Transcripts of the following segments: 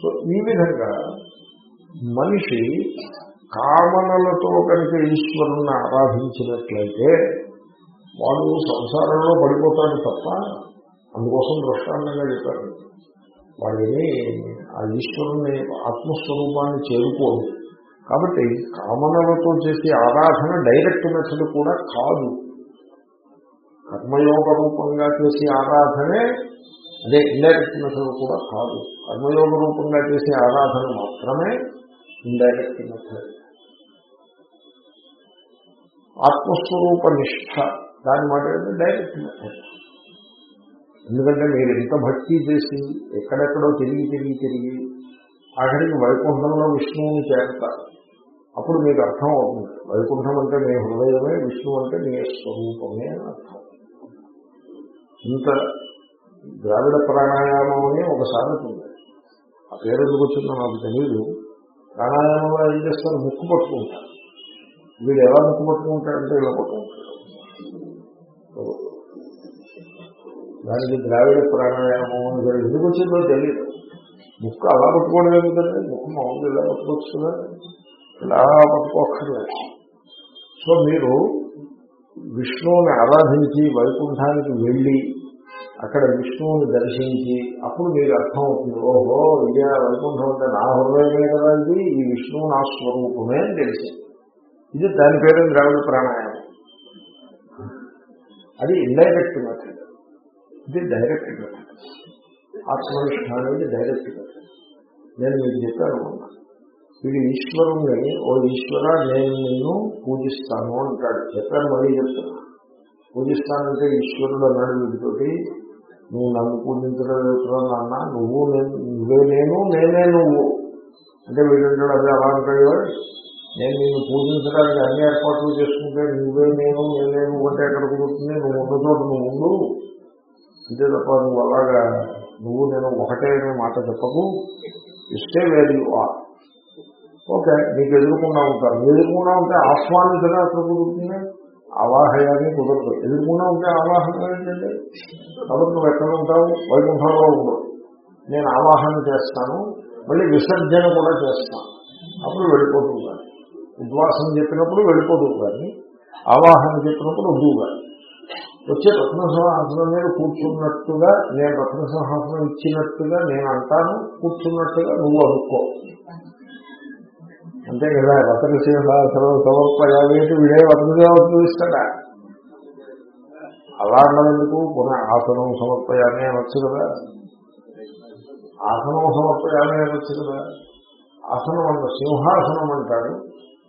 So ఈ విధంగా మనిషి కామనలతో కనుక ఈశ్వరుణ్ణి ఆరాధించినట్లయితే వాడు సంసారంలో పడిపోతాడు తప్ప అందుకోసం దృష్టాంతంగా చెప్పారు. వాడిని ఆ ఈశ్వరుని ఆత్మస్వరూపాన్ని చేరుకోదు కాబట్టి కామనలతో చేసే ఆరాధన డైరెక్ట్ మెథడ్ కూడా కాదు. కర్మయోగ రూపంగా చేసే ఆరాధనే అదే ఇండైరెక్ట్ మెథడ్ కూడా కాదు. కర్మయోగ రూపంగా చేసే ఆరాధన మాత్రమే ఇండైరెక్ట్ మెథడ్ ఆత్మస్వరూప నిష్ఠ దాని మాట డైరెక్ట్ మెథడ్ ఎందుకంటే మీరు ఎంత భక్తి చేసి ఎక్కడెక్కడో తిరిగి తిరిగి తిరిగి ఆఖరికి వైకుంఠంలో విష్ణువుని చేరతారు. అప్పుడు మీకు అర్థం అవుతుంది. వైకుంఠం అంటే మీ హృదయమే విష్ణువు అంటే మీ స్వరూపమే అని అర్థం. ఇంత ద్రావిడ ప్రాణాయామం అని ఒక ఉంటుంది ఆ పేరు ఎందుకు వచ్చిందో నాకు తెలియదు ప్రాణాయామంలో ఏం చేస్తారు? ముక్కు పట్టుకుంటారు. వీడు ఎలా ముక్కు పట్టుకుంటాడంటే ఇలా పట్టుకుంటాడు దానికి ద్రావిడ ప్రాణాయామం అని ఎందుకు వచ్చిందో తెలియదు ముక్కు అలా పట్టుకోవడం ఎందుకంటే ముక్కు మామూలు ఇలా పట్టుకోవచ్చు ఇలా పట్టుకోక్కర్లేదు. సో మీరు విష్ణువుని ఆరాధించి వైకుంఠానికి వెళ్ళి అక్కడ విష్ణువుని దర్శించి అప్పుడు మీకు అర్థం అవుతుంది ఓహో విజయ వైకుంఠం అంటే నా హృదయమే కదా ఇది ఈ విష్ణువు నా స్వరూపమే అని తెలిసి ఇది దాని పేరు ద్రావిడ ప్రాణాయామం అది ఇండైరెక్ట్ మెథడ్ ఇది డైరెక్ట్ మెథడ్ ఆత్మనిష్ట అనేది డైరెక్ట్ మెథడ్ నేను మీకు చెప్పాను వీడు ఈశ్వరుణ్ణి ఓ ఈశ్వర నేను నిన్ను పూజిస్తాను అంటాడు. చెప్పాను మళ్ళీ చెప్తున్నా. పూజిస్తానంటే ఈశ్వరుడు అన్నాడు వీటితోటి నువ్వు నన్ను పూజించడం అన్న నువ్వు నేను నువ్వే నేను నేనే నువ్వు. అంటే వీడంటాడు అది అలా అంటాడు నేను నిన్ను పూజించడానికి అన్ని ఏర్పాట్లు చేసుకుంటే నువ్వే నేను నేనే నువ్వు అంటే ఎక్కడ కుదురుతుంది నువ్వు ఉన్న చోట నువ్వు ఉండు. అంతే తప్ప నువ్వు అలాగా నువ్వు నేను ఒకటే అనే మాట చెప్పకు. ఇష్టే వేరు ఆర్ ఓకే నీకు ఎదుర్కొన్నా ఉంటారు. ఎదుర్కొన్నా ఉంటే ఆహ్వానించగా అక్కడ కుదురుతుంది ఆవాహయాన్ని కుదరదు. ఎదురుకుండా ఉంటే ఆవాహన ఏంటంటే కాబట్టి నువ్వు ఎక్కడ ఉంటావు? వైకుంఠంలో ఉండవు నేను ఆవాహన చేస్తాను. మళ్ళీ విసర్జన కూడా చేస్తాను. అప్పుడు వెళ్ళిపోతుంది కానీ ఉద్వాసం చెప్పినప్పుడు వెళ్ళిపోతుంది కానీ ఆవాహన చెప్పినప్పుడు వద్దు కానీ వచ్చే రత్నసింహాసనం మీద కూర్చున్నట్టుగా నేను రత్నసింహాసనం ఇచ్చినట్టుగా నేను అంటాను. కూర్చున్నట్టుగా నువ్వు అనుకో. అంతే కదా రత్నసింహాసనం సమర్పయాలేంటి వీడే వర్ణదేవతలు ఇస్తాడా? అలా అన్నందుకు పునః ఆసనం సమర్పయాన్ని అనొచ్చు కదా. ఆసనం సమర్పయాన్ని అనొచ్చు కదా. ఆసనం అన్న సింహాసనం అంటాడు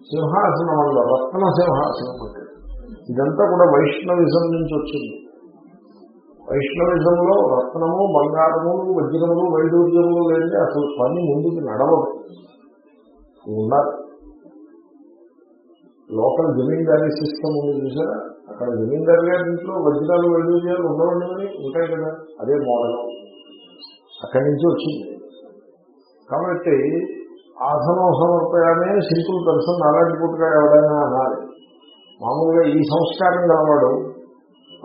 సింహాసనం వల్ల రత్న సింహాసనం అంటాడు ఇదంతా కూడా వైష్ణవిజం నుంచి వచ్చింది. వైష్ణవిజంలో రత్నము బంగారము వజ్రములు వైడూర్యములు లేని అసలు పని ముందుకు నడవదు. ఉండాలి. లోకల్ జమీందారీ సిస్టమ్ ఉంది చూసారా? అక్కడ జమీందారు గారి ఇంట్లో వజ్రాలు వైడూర్యాలు ఉండవండి ఉంటాయి కదా అదే మోడల్. అక్కడి నుంచి వచ్చింది. కాబట్టి ఆసనం సమర్పయానే సింపుల్ పర్సన్ అలాంటి పుట్టుగా ఎవడైనా అనాలి. మామూలుగా ఈ సంస్కారం గలవాడు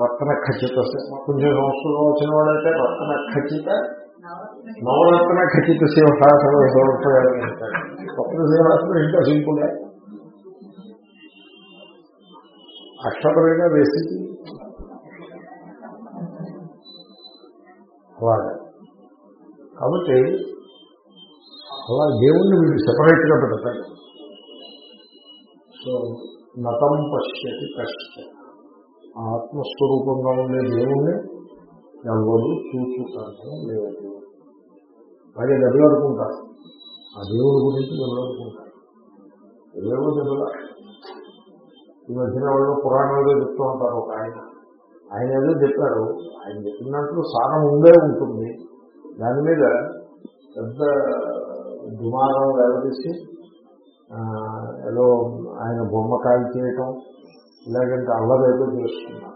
రత్న ఖచ్చిత కొంచెం సంస్కృతం వచ్చిన వాడైతే రత్న ఖచ్చిత నవరత్న ఖచ్చిత సింహాసనం సమర్పయాలని అంటాడు రత్న సింహాసనం ఇంకా సింపులే అష్టపరంగా వేసి? అలాగే. కాబట్టి అలా దేవుణ్ణి వీడు సెపరేట్గా పెడతాడు సో నతం పశ్యతి కష్ట ఆత్మస్వరూపంగా ఉండే దేవుణ్ణి ఎవరు చూచుతాను లేదు. అలాగే దెబ్బలాడుకుంటారు ఆ దేవుడి గురించి దెబ్బలాడుకుంటారు ఏవేవో దెబ్బలా ఈ మధ్యన వాళ్ళు పురాణాలు చెప్తూ ఉంటారు ఒక ఆయన. ఆయన ఏదో చెప్పారు. ఆయన చెప్పినట్లు సారం ఉండే ఉంటుంది. దాని మీద పెద్ద దుమారం వెలదీసి ఏదో ఆయన బొమ్మ కాల్ చేయటం ఇలాగంటే అల్లరేదో చేస్తున్నారు.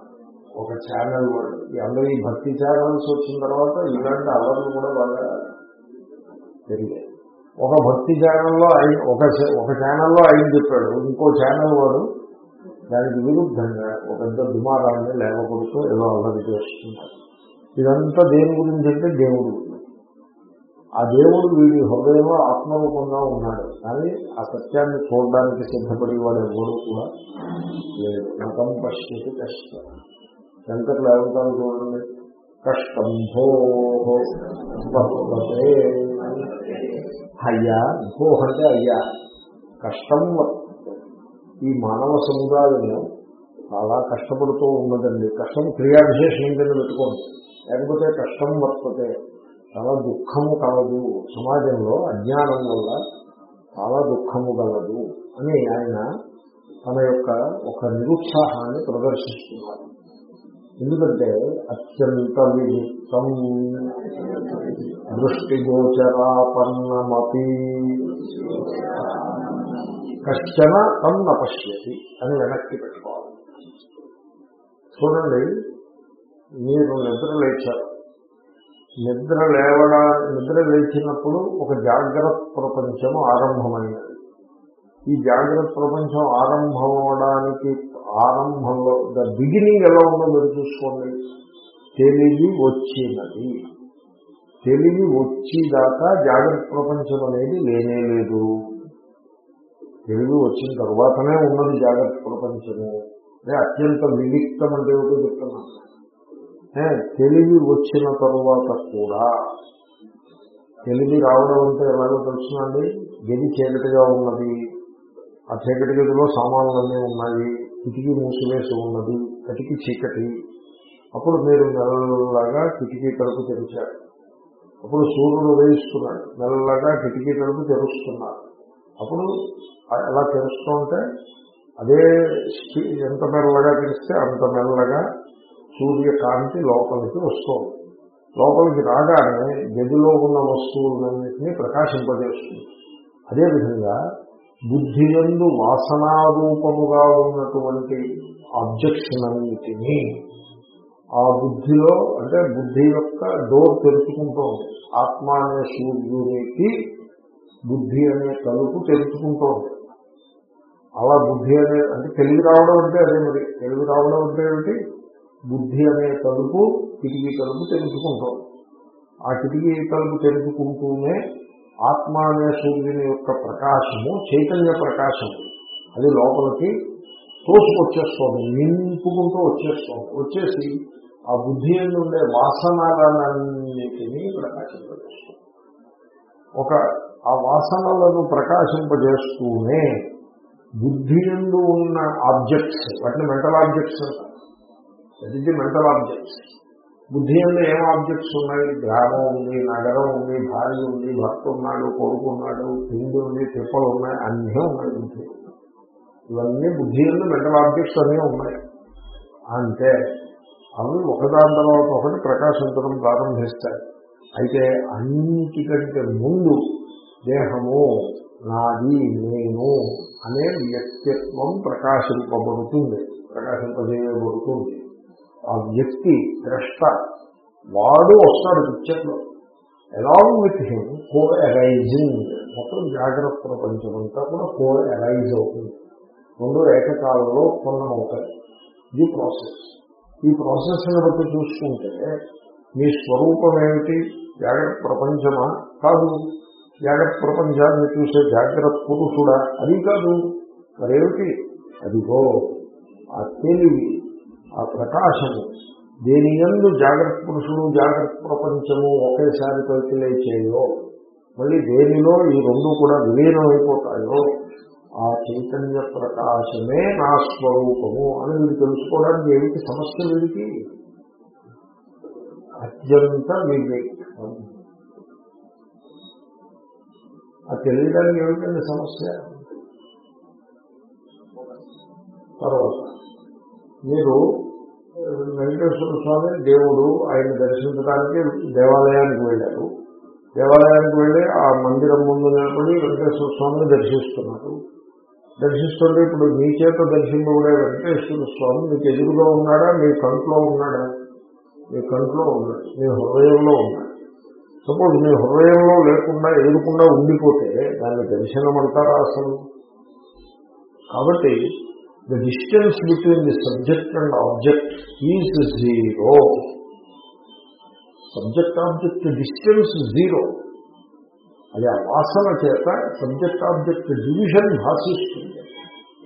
ఒక ఛానల్ కూడా ఈ అందరూ ఈ భక్తి ఛానల్స్ వచ్చిన తర్వాత ఇలాంటి అల్లర్లు కూడా బాగా పెరిగాయి. ఒక భక్తి ఛానల్లో ఐదు ఒక ఒక ఛానల్లో ఆయన చెప్పాడు. ఇంకో ఛానల్ వాడు దానికి విరుద్ధంగా ఒక పెద్ద దుమారాన్ని లేవకూడదు ఏదో అల్లరి చేస్తుంటారు ఇదంతా దేని గురించి అంటే దేవుడు. ఆ దేవుడు వీడి హృదయంలో ఆత్మరూపంగా ఉన్నాడు. కానీ ఆ సత్యాన్ని చూడడానికి సిద్ధపడి వాడు ఎవరు కూడా లేదు మతం పశ్చితి కష్టం. వెంకట్లు ఏమంటారు చూడండి? కష్టం అయ్యా భో అంటే అయ్యా. కష్టం ఈ మానవ సముదాయంలో చాలా కష్టపడుతూ ఉన్నదండి. కష్టం క్రియా విశేషం కింద పెట్టుకోండి. లేకపోతే కష్టం వర్తతే. చాలా దుఃఖము కలదు. సమాజంలో అజ్ఞానం వల్ల చాలా దుఃఖము కలదు అని ఆయన తన యొక్క ఒక నిరుత్సాహాన్ని ప్రదర్శిస్తున్నారు. ఎందుకంటే అత్యంత వియుక్తం దృష్టిగోచరాపన్నమీ కష్టన తన్న పశ్యతి అని వెనక్కి పెట్టుకోవాలి. చూడండి మీరు నిద్ర లేచారు. నిద్ర లేవడా నిద్ర లేచినప్పుడు ఒక జాగ్రత్త ప్రపంచం ఆరంభమైనది ఈ జాగ్రత్త ప్రపంచం ఆరంభం అవడానికి ఆరంభంలో ద బిగినింగ్ ఎలా ఉందో మీరు చూసుకోండి. తెలివి వచ్చినది. తెలివి వచ్చేదాకా జాగ్రత్త ప్రపంచం అనేది లేనే లేదు. తెలివి వచ్చిన తర్వాతనే ఉన్నది జాగ్రత్త ప్రపంచము. అదే అత్యంత వివిక్తం అంటే ఏమిటో చెప్తున్నాను తెలివి వచ్చిన తరువాత కూడా. తెలివి రావడం అంటే ఎలాగో తెలుసునండి గది చీకటిగా ఉన్నది. ఆ చీకటి గదిలో సామాన్లన్నీ ఉన్నాయి. కిటికీ మూసివేసి ఉన్నది. కటికి చీకటి. అప్పుడు మీరు మెల్లగా కిటికీ తలుపు తెరిచారు. అప్పుడు సూర్యుడు ఉదయిస్తున్నాడు. మెల్లగా కిటికీ తలుపు తెరుస్తున్నారు. అప్పుడు ఎలా తెరుస్తూ ఉంటే అదే ఎంత మెల్లగా తెరిస్తే అంత మెల్లగా సూర్యకాంతి లోపలికి వస్తుంది లోపలికి రాగానే గదిలో ఉన్న వస్తువులన్నింటినీ ప్రకాశింపజేస్తుంది. అదేవిధంగా బుద్ధి ఎందు వాసనారూపముగా ఉన్నటువంటి అబ్జెక్షన్ అన్నిటినీ ఆ బుద్ధిలో అంటే బుద్ధి యొక్క డోర్ తెరుచుకుంటోంది ఆత్మ అనే సూర్యునికి బుద్ధి అనే తలుపు తెరుచుకుంటోంది అలా బుద్ధి అనే అంటే తెలివి రావడం అంటే అదే మరి. తెలివి రావడం అంటే ఏమిటి? బుద్ధి అనే తలుపు కిటికీ తలుపు తెలుసుకుంటాం ఆ కిటికీ తలుపు తెలుసుకుంటూనే ఆత్మ అనే సూర్యుని యొక్క ప్రకాశము చైతన్య ప్రకాశం అది లోపలికి తోసుకొచ్చేస్తోంది నింపుకుంటూ వచ్చేస్తోంది. వచ్చేసి ఆ బుద్ధి ఉండే వాసనలన్నిటినీ ప్రకాశింపజేస్తుంది. ఒక ఆ వాసనలను ప్రకాశింపజేస్తూనే బుద్ధి ఎందు ఉన్న ఆబ్జెక్ట్స్ వాటిని మెంటల్ ఆబ్జెక్ట్స్ అంటారు. Mental objects. బుద్ధి అంటే ఏం ఆబ్జెక్ట్స్ ఉన్నాయి? గ్రామం ఉంది నగరం ఉంది భార్య ఉంది భర్త ఉన్నాడు కొడుకున్నాడు పిండి ఉంది తిప్పలు ఉన్నాయి అన్నీ ఉన్నాయి బుద్ధి. ఇవన్నీ బుద్ధి ఎందు మెంటల్ ఆబ్జెక్ట్స్ అన్నీ ఉన్నాయి. అంటే అవి ఒకదాని తర్వాత ఒకటి ప్రకాశించడం ప్రారంభిస్తాయి. అయితే అన్నిటికంటే ముందు దేహము నాది నేను అనే వ్యక్తిత్వం ప్రకాశింపబడుతుంది. ప్రకాశింపజేయబడుతుంది. ఆ వ్యక్తి ద్రష్ట వాడు వస్తాడు పిక్చర్లో. Along with him co arising మొత్తం జాగ్రత్త ప్రపంచం అంతా కూడా కో అరైజ్ అవుతుంది. రెండు ఏకకాలంలో ఉత్పన్నం అవుతాయి ఇది ప్రాసెస్ ఈ ప్రాసెస్ని బట్టి చూసుకుంటే మీ స్వరూపం ఏమిటి జాగ్రత్త ప్రపంచమా? కాదు. జాగ్రత్త ప్రపంచాన్ని చూసే జాగ్రత్త పురుషుడా? అది కాదు. మరేమిటి? అదిగో ఆ తెలివి ఆ ప్రకాశము దేని ఎందు జాగ్రత్త పురుషుడు జాగ్రత్త ప్రపంచము ఒకేసారి పైకి లేచేయో మళ్ళీ దేనిలో ఈ రెండు కూడా విలీనమైపోతాయో ఆ చైతన్య ప్రకాశమే నా స్వరూపము అని వీడు తెలుసుకోవడానికి ఏమిటి సమస్య వీడికి? అత్యంత వివేకం. ఆ తెలియడానికి ఏమిటండి సమస్య? తర్వాత. మీరు వెంకటేశ్వర స్వామి దేవుడు ఆయన దర్శించడానికి దేవాలయానికి వెళ్ళారు. దేవాలయానికి వెళ్ళి ఆ మందిరం ముందు నిలబడి వెంకటేశ్వర స్వామిని దర్శిస్తున్నారు. దర్శిస్తుంటే ఇప్పుడు మీ చేత దర్శింపబడే వెంకటేశ్వర స్వామి మీకు ఎదురుగా ఉన్నాడా? మీ కంట్లో ఉన్నాడా? మీ కంట్లో ఉన్నాడు. మీ హృదయంలో ఉన్నాడు. సపోజ్ మీ హృదయంలో లేకుండా ఎదురకుండా ఉండిపోతే దాన్ని దర్శనం అంటారా అసలు? కాబట్టి the distance between the subject and object is zero subject object distance zero అది ఆ వాసన చేత సబ్జెక్ట్ ఆబ్జెక్ట్ డివిజన్ భాషిస్తుంది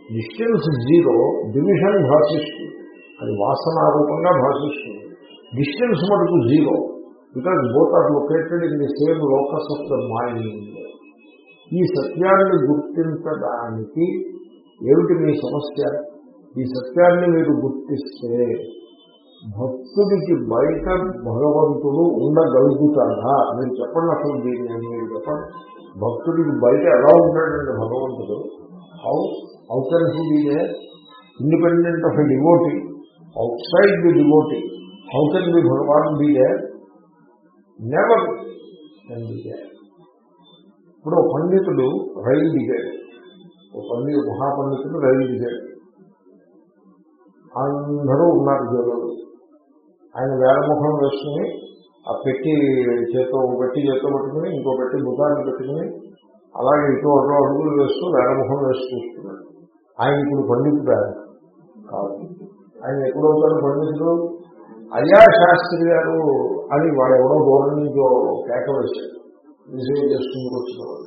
డిస్టెన్స్ జీరో డివిజన్ భాషిస్తుంది అది వాసన రూపంగా భాషిస్తుంది డిస్టెన్స్ మటుకు zero because both are located in the same locus of the mind ఈ సత్యాన్ని గుర్తించడానికి ఏమిటి మీ సమస్య? ఈ సత్యాన్ని మీరు గుర్తిస్తే భక్తుడికి బయట భగవంతుడు ఉండగలుగుతాడా? మీరు చెప్పండి అసలు దీన్ని మీరు చెప్పండి. భక్తుడికి బయట ఎలా ఉంటాడండి భగవంతుడు? How? How can he be the independent of a devotee? Outside the devotee? How can be Bhagavan be the never can ఇప్పుడు పండితుడు రైలు దిగాడు. ఓ పండి మహాపండితుడు రైలు దిగాడు. అందరూ ఉన్నారు జోలు. ఆయన వేలముఖం వేసుకుని ఆ పెట్టి చేతో పెట్టి చేతో పట్టుకుని ఇంకో పెట్టి భుజాన్ని పెట్టుకుని అలాగే ఇంకో ఒక అడుగులు వేస్తూ వేలముఖం వేసి చూస్తున్నాడు. ఆయన ఇప్పుడు పండితుడు? ఆయన కాదు. ఆయన ఎప్పుడవుతాడు పండితుడు? అయ్యా శాస్త్రి గారు అని వాడు ఎవడో దూరం నుంచి కేక వేశాడు. రిసీవ్ చేసుకుని వచ్చినవాడు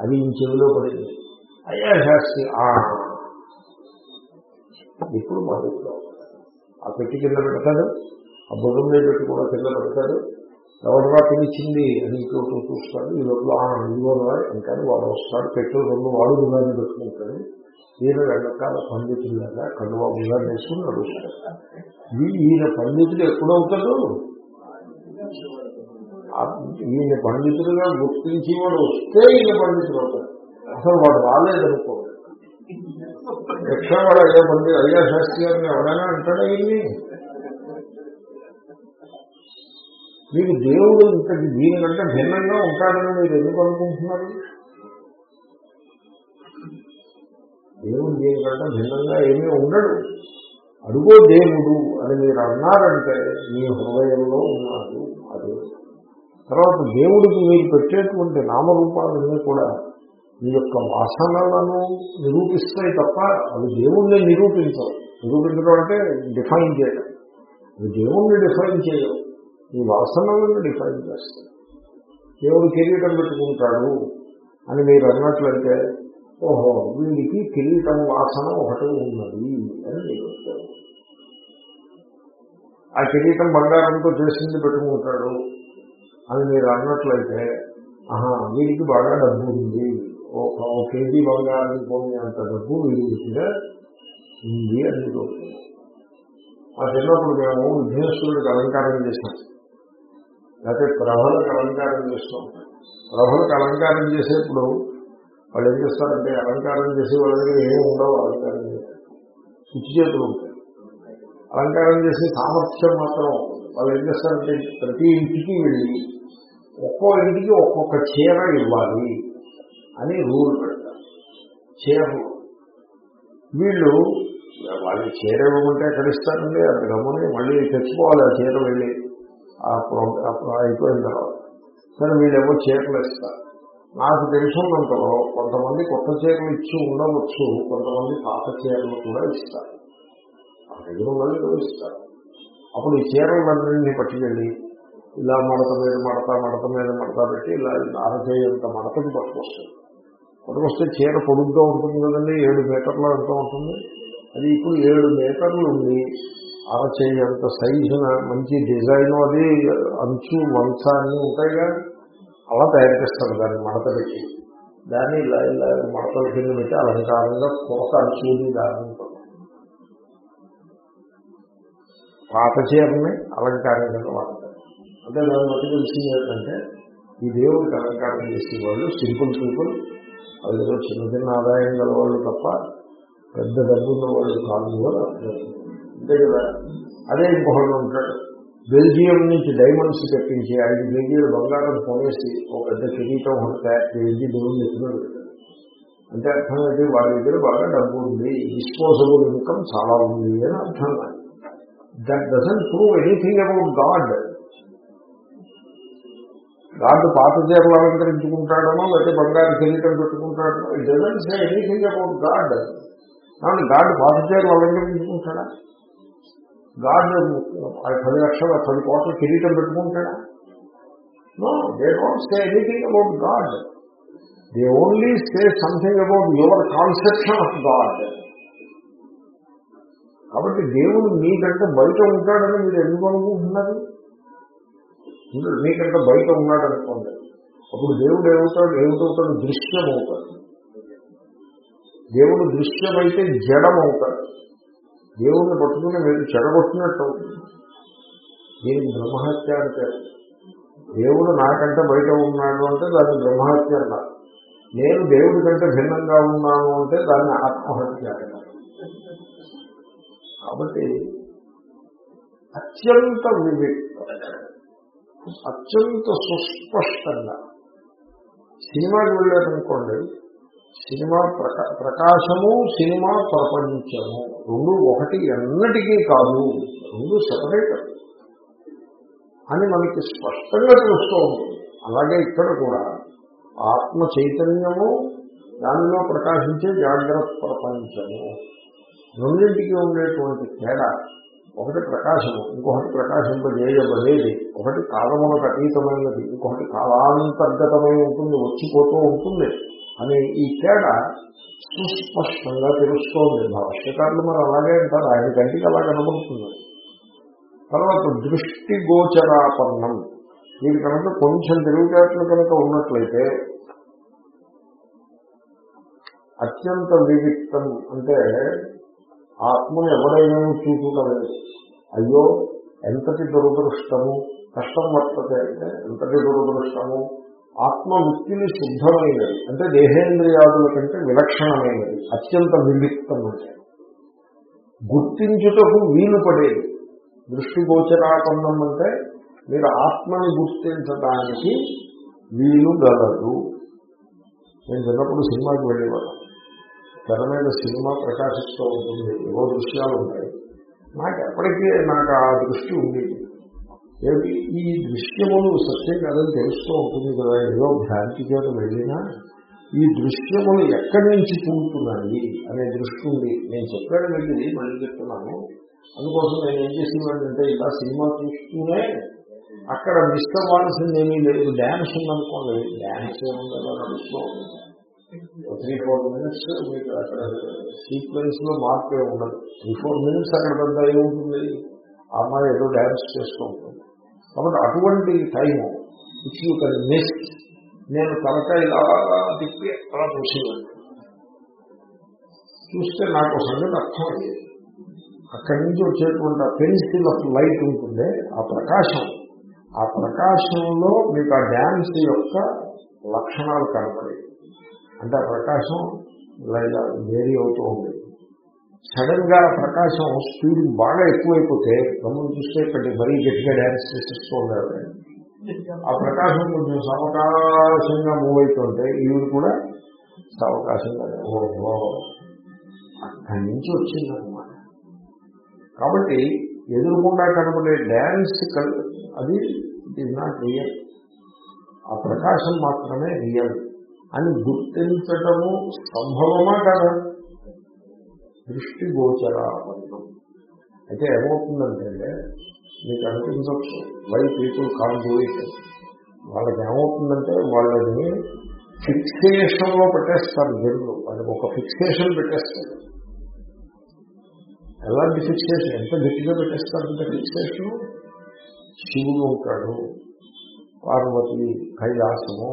అది ఈ చెవిలో పడింది. అయ్యా శాస్త్రి ఆ. ఇప్పుడు పండితుడు ఆ పెట్టి కింద పెడతాడు ఆ బుధం మీద పెట్టి కూడా కింద పెడతాడు. ఎవడరా పిలిచింది అని ఇంకోటి చూస్తాడు ఈ లోపల ఆ ఇంకా వాడు వస్తాడు పెట్టు రెండు వాడు గులాబీ పెట్టుకుంటాడు. ఈయన వెనకాల పండితులాగా కడువ గులాబీ వేసుకుని నడుస్తాడు. ఈయన పండితుడు ఎప్పుడవుతాడు ఈయన పండితులుగా గుర్తించి వాడు వస్తే ఈయన పండితులు అవుతాడు. అసలు వాడు రాలేదనుకో ఎట్లా వాడు అయ్యా పండి అయ్యా శాస్త్రి గారిని ఎవరైనా అంటాడా ఈయన్ని మీకు దేవుడు ఇంతటి దీనికంటే భిన్నంగా ఉంటాడని మీరు ఎందుకు అనుకుంటున్నారు? దేవుడు దీనికంటే భిన్నంగా ఏమీ ఉండడు. అడుగో దేవుడు అని మీరు అన్నారంటే మీ హృదయంలో ఉన్నాడు అది. తర్వాత దేవుడికి మీరు పెట్టేటువంటి నామరూపాలన్నీ కూడా మీ యొక్క వాసనలను నిరూపిస్తాయి తప్ప అవి దేవుణ్ణి నిరూపించవు. నిరూపించడం అంటే డిఫైన్ చేయడం. అవి దేవుణ్ణి డిఫైన్ చేయవు. ఈ వాసనలను డిఫైన్ చేస్తాయి. దేవుడు కిరీటం పెట్టుకుంటాడు అని మీరు అన్నట్లయితే ఓహో వీడికి కిరీటం వాసన ఒకటి ఉన్నది అని మీరు చెప్తారు. ఆ కిరీటం బంగారంతో చేసింది పెట్టుకుంటాడు అని మీరు అన్నట్లయితే ఆహా వీడికి బాగా డబ్బు ఉంది. ఒక కేజీ బంగారం పోనీ డబ్బు వీడి దగ్గర ఉంది అని మీరు ఆ చిన్నప్పుడు మేము విఘ్నేశ్వరుడికి అలంకారం చేశాం. లేకపోతే ప్రభలకు అలంకారం చేస్తాం. ప్రభలకు అలంకారం చేసేప్పుడు వాళ్ళు ఏం చేస్తారంటే అలంకారం చేసే వాళ్ళ దగ్గర ఏమి ఉండవు అలంకారం చేస్తారు శుచి చేతులు ఉంటాయి. అలంకారం చేసే సామర్థ్యం మాత్రం వాళ్ళు ఏం చేస్తారంటే ప్రతి ఇంటికి వెళ్ళి ఒక్కో ఇంటికి ఒక్కొక్క చీర ఇవ్వాలి అని రూల్ పెడతారు వీళ్ళు వాళ్ళు చీర ఇవ్వమంటే ఎక్కడ ఇస్తారండి అది గమని మళ్ళీ తెచ్చుకోవాలి ఆ చీర వెళ్ళి ఆ ప్రో- అయిపోయిన తర్వాత. సరే వీళ్ళేమో చీరలు ఇస్తారు నాకు తెలుసున్నంతలో కొంతమంది కొత్త చీరలు ఇచ్చి ఉండవచ్చు కొంతమంది పాత చీరలు కూడా ఇస్తారు. ఆ దగ్గర ఉన్నది ఇస్తారు. అప్పుడు ఈ చీరలన్నింటినీ పట్టుకెళ్ళి ఇలా మడత మీద మడత మడత మీద మడత పెట్టి ఇలా అరచేయంత మడతకి పట్టుకొస్తుంది పట్టుకొస్తే చీర పొడుగ్గా ఉంటుంది కదండి ఏడు మీటర్లు ఎంత ఉంటుంది. అది ఇప్పుడు ఏడు మీటర్లు ఉంది. అరచేయంత సైజున మంచి డిజైన్ అది అంచు వంశ అన్నీ ఉంటాయిగా అలా తయారు చేస్తారు దాన్ని మడత పెట్టి దాన్ని ఇలా ఇలా మడతల కింద పెట్టి అలంకారంగా కొరత అంచుని దాని ఉంటుంది. పాత చీరని అలంకారంగా వాడతారు. అంటే దాన్ని బట్టి తెలిసింది ఏంటంటే ఈ దేవుడికి అలంకారం చేసేవాళ్ళు సింపుల్ సింపుల్ వాళ్ళు చిన్న చిన్న ఆదాయం గల వాళ్ళు తప్ప పెద్ద డబ్బు ఉన్న వాళ్ళు కాదు కూడా. అంతే కదా? అదే ఇంకొకడు ఉంటాడు. బెల్జియం నుంచి డైమండ్స్ తెప్పించి ఐదు కేజీలు బంగారం కొనేసి ఒక పెద్ద కిరీటం ఒకటి తయారు చేసి దేవుడిని ఎత్తులో పెడతాడు అంటే అర్థం ఏంటి? వాళ్ళ దగ్గర బాగా డబ్బు ఉంది. డిస్పోజబుల్ ఇన్కమ్ చాలా ఉంది అని అర్థం that doesn't prove anything about God God పాత చీరలు అలంకరించుకుంటాడనో లేకపోతే బంగారు కిరీటం పెట్టుకుంటాడనో it doesn't say anything about God కాబట్టి గాడ్ పాత చీరలు అలంకరించుకుంటాడా? గాడ్ పది లక్షల పది కోట్ల కిరీటం పెట్టుకుంటాడా? No they don't say anything about God they only say something about your conception of God కాబట్టి దేవుడు మీకంటే బయట ఉంటాడని మీరు ఎందుకు అనుకుంటున్నారు? ఉండడు. నీకంటే బయట ఉన్నాడు అనుకోండి అప్పుడు దేవుడు ఏమవుతాడు? ఏమిటవుతాడు దృశ్యం అవుతాడు దేవుడు దృశ్యమైతే జడం అవుతాడు దేవుడిని పట్టుకుని మీరు చెడగొట్టినట్టు అవుతుంది. దీనికి బ్రహ్మహత్య అంటే దేవుడు నాకంటే బయట ఉన్నాడు అంటే దాన్ని బ్రహ్మహత్య అన్నారు నేను దేవుడి కంటే భిన్నంగా ఉన్నాను అంటే దాన్ని ఆత్మహత్య అంటారు కాబట్టి అత్యంత వివేక్ అత్యంత సుస్పష్టంగా. సినిమాకి వెళ్ళారనుకోండి సినిమా ప్రకా ప్రకాశము సినిమా ప్రపంచము రెండు ఒకటి ఎన్నటికీ కాదు రెండు సెపరేట్ అని మనకి స్పష్టంగా తెలుస్తూ ఉంటుంది. అలాగే ఇక్కడ కూడా ఆత్మ చైతన్యము దానిలో ప్రకాశించే జాగ్రత్త ప్రపంచము రెండింటికి ఉండేటువంటి తేడా ఒకటి ప్రకాశము ఇంకొకటి ప్రకాశింపజేయబడేది. ఒకటి కాలములకు అతీతమైనది ఇంకొకటి కాలాంతర్గతమై ఉంటుంది వచ్చిపోతూ ఉంటుంది అనే ఈ తేడా సుస్పష్టంగా తెలుస్తోంది. భాష్యకారులు మరి అలాగే అంటారు ఆయన కంటికి అలా కనబడుతుంది తర్వాత దృష్టి గోచరాపన్నం మీరు కనుక కొంచెం తెలివితేటలు కనుక ఉన్నట్లయితే అత్యంత వివిక్తం అంటే ఆత్మను ఎవరైనా చూసుకుంటలేదు అయ్యో ఎంతటి దురదృష్టము కష్టం వర్తతే అంటే ఎంతటి దురదృష్టము? ఆత్మ వృత్తిని శుద్ధమైనది అంటే దేహేంద్రియాదుల కంటే విలక్షణమైనది అత్యంత విలిప్తమైనది గుర్తించుటకు వీలు పడేది. దృష్టిగోచరాపన్నం అంటే మీరు ఆత్మని గుర్తించడానికి వీలు గలదు. నేను చిన్నప్పుడు సినిమాకి వెళ్ళేవాళ్ళం. తెర మీద సినిమా ప్రకాశిస్తూ ఉంటుంది. ఏవో దృశ్యాలు ఉంటాయి. నాకు ఎప్పటికీ నాకు ఆ దృష్టి ఉంది. ఏమిటి ఈ దృశ్యములు సత్యం కాదని తెలుస్తూ ఉంటుంది కదా. ఏదో భ్రాంతి చేత వెళ్ళినా ఈ దృశ్యములు ఎక్కడి నుంచి పుడుతున్నాయి అనే దృష్టి ఉంది. నేను చెప్పాను వెళ్ళి మళ్ళీ చెప్తున్నాను. అందుకోసం నేను ఏం చేసేవాడినంటే ఇలా సినిమా చూస్తూనే అక్కడ మిస్ అవ్వాల్సింది ఏమీ లేదు. డ్యాన్స్ ఉందనుకోండి. డ్యాన్స్ ఏముందో నడుస్తూ ఉంటుంది. త్రీ ఫోర్ మినిట్స్ మీకు అక్కడ సీక్వెన్స్లో మార్పే ఉండదు. త్రీ ఫోర్ మినిట్స్ అక్కడ పెద్ద ఏముంటుంది ఆ అమ్మాయి ఏదో డ్యాన్స్ చేస్తూ ఉంటుంది. కాబట్టి అటువంటి time if you can miss నేను తనక ఇలా తిప్పి అలా చూసేవాడిని చూస్తే నాకు సంగతి అర్థమయ్యేది. అక్కడి నుంచి వచ్చేటువంటి ఆ పెన్సిల్ ఆఫ్ లైట్ ఉంటుంది ఆ ప్రకాశం. ఆ ప్రకాశంలో మీకు ఆ డ్యాన్స్ యొక్క లక్షణాలు కనపడేవి. అంటే ఆ ప్రకాశం ఇలా ఇలా వేరీ అవుతూ ఉంది. సడన్గా ప్రకాశం స్పీడ్ బాగా ఎక్కువైపోతే గమని చూస్తే ఇక్కడ మరీ గట్టిగా డ్యాన్స్ చేసేస్తూ ఉండేవాడు ఆ ప్రకాశం కొంచెం సవకాశంగా మూవ్ అవుతుంటే ఈవిడ కూడా సవకాశంగా ఓహో అక్కడి నుంచి వచ్చిందనమాట కాబట్టి ఎదురుకుండా కనబడే డ్యాన్స్ అది ఇట్ ఈజ్ నాట్ రియల్ ఆ ప్రకాశం మాత్రమే రియల్ అని గుర్తించటము సంభవమా కదా? దృష్టి గోచరాపన్నం అయితే ఏమవుతుందంటే మీకు అనిపించవచ్చు వై పీపుల్ కాన్సోలేషన్ వాళ్ళకి ఏమవుతుందంటే వాళ్ళని ఫిక్సేషన్లో పెట్టేస్తారు జనులు. వాళ్ళకి ఒక ఫిక్సేషన్ పెట్టేస్తారు. ఎలాంటి ఫిక్సేషన్ ఎంత గట్టిగా పెట్టేస్తారంటే ఫిక్సేషన్ శివుడు ఉంటాడు పార్వతి కైలాసము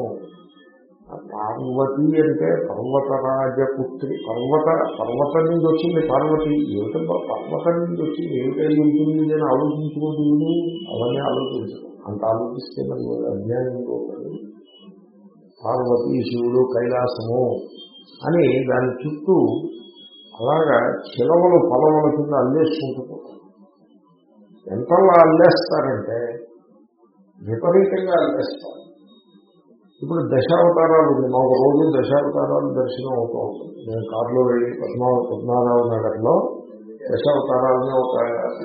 పార్వతి అంటే పర్వతరాజపుత్రి. పర్వత పర్వతం నుంచి వచ్చింది పార్వతి. ఏమిటో పర్వతం నుంచి వచ్చింది. ఏమిటై ఉంటుంది అని ఆలోచించుకుంటుంది. అవన్నీ ఆలోచించడం. అంత ఆలోచిస్తే మరి అజ్ఞానంలో పార్వతి శివుడు కైలాసము అని దాని చుట్టూ అలాగా చిలవలు పొలవల కింద అల్లేసుకుంటూ ఎంతలా అల్లేస్తారంటే విపరీతంగా అల్లేస్తారు. ఇప్పుడు దశావతారాలు ఉంది మాకు రోజు దశావతారాలు దర్శనం అవుతూ ఉంటుంది. నేను కారులో వెళ్ళి పద్మా పద్మారావు నగర్లో దశావతారాలని ఒక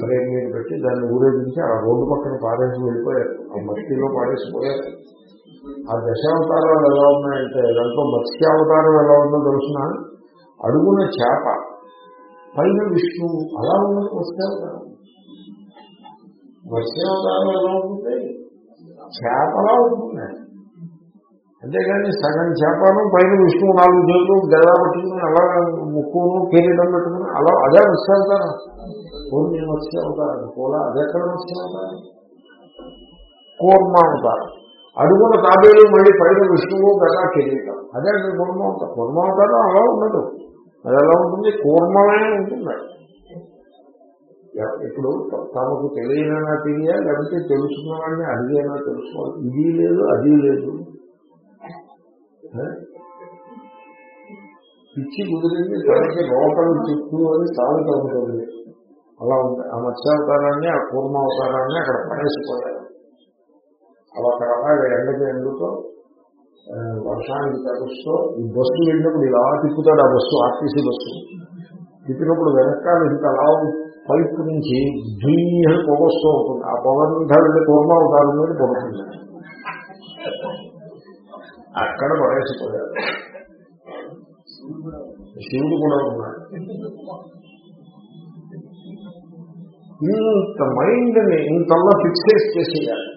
ఫ్రేమ్ మీద పెట్టి దాన్ని ఊరేగించి ఆ రోడ్డు పక్కన పారేసి వెళ్ళిపోయారు. ఆ మట్టిలో పారేసిపోయారు. ఆ దశావతారాలు ఎలా ఉన్నాయంటే దాంట్లో మత్స్యావతారం ఎలా ఉందో తెలుసిన అడుగున చేప పైన విష్ణు అలా ఉన్నది మత్స్యావతారం. మత్స్యావతారం ఎలా ఉంటుంది చేపలా ఉంటుంది అంతేగాని సగం చేపను పైన విష్ణువు నాలుగు చేతులు గదా పట్టుకుని అలా ముక్కును కిరీటం పెట్టుకుని అలా అదే మత్స్య అవుతారా పూర్ణి మత్స్య అవుతారు కూడా అదెక్కడ మత్స్య అవుతారు కూర్మ అవుతారు. అడుగున తాబేలు మళ్ళీ పైన విష్ణువు గదా కిరీటం. అదే అండి కూర్మ అవుతారు. కూర్మ అవుతారు అలా ఉండదు. అది ఎలా ఉంటుంది? కూర్మమే ఉంటుంది. ఇప్పుడు తమకు తెలియనైనా తెలియాలి లేకపోతే తెలుసుకున్న వాడిని అడిగైనా తెలుసుకోవాలి? ఇది లేదు అది లేదు. పిచ్చి కుదిరింది తనకి లోకం చుట్టూ అని తాను తగ్గుతుంది అలా ఉంది ఆ మత్స్యావతారాన్ని ఆ కూర్మావతారాన్ని అక్కడ పడేసిపోయారు. అలా అక్కడ అలాగే ఎండకి ఎండుతో వర్షానికి తడుస్తూ ఈ బస్సు వెళ్ళినప్పుడు ఇలా తిప్పుతాడు ఆ బస్సు ఆర్టీసీ బస్సు. తిప్పినప్పుడు వెనకాల ఇంత అలా పైపు నుంచి ధీని పొగొస్తూ ఉంటుంది. ఆ పొగంతా వెళ్ళి కూర్మావతారం మీద పడుతుంది అక్కడ పడేసిపోయారు శివుడు కూడా ఉన్నాడు. ఇంత మైండ్ని ఇంతలా ఫిక్సేట్ చేసేయాలి.